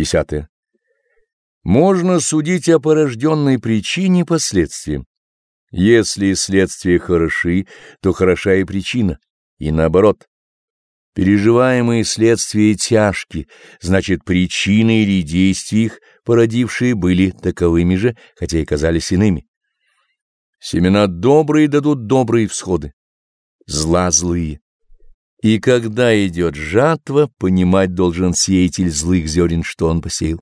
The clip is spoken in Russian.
Десятое. Можно судить о порожденной причине последствиям. Если следствия хороши, то хороша и причина, и наоборот. Переживаемые следствия тяжки, значит, причины или действия их, породившие, были таковыми же, хотя и казались иными. Семена добрые дадут добрые всходы, зла злые. И когда идет жатва, понимать должен сеятель злых зерен, что он посеял.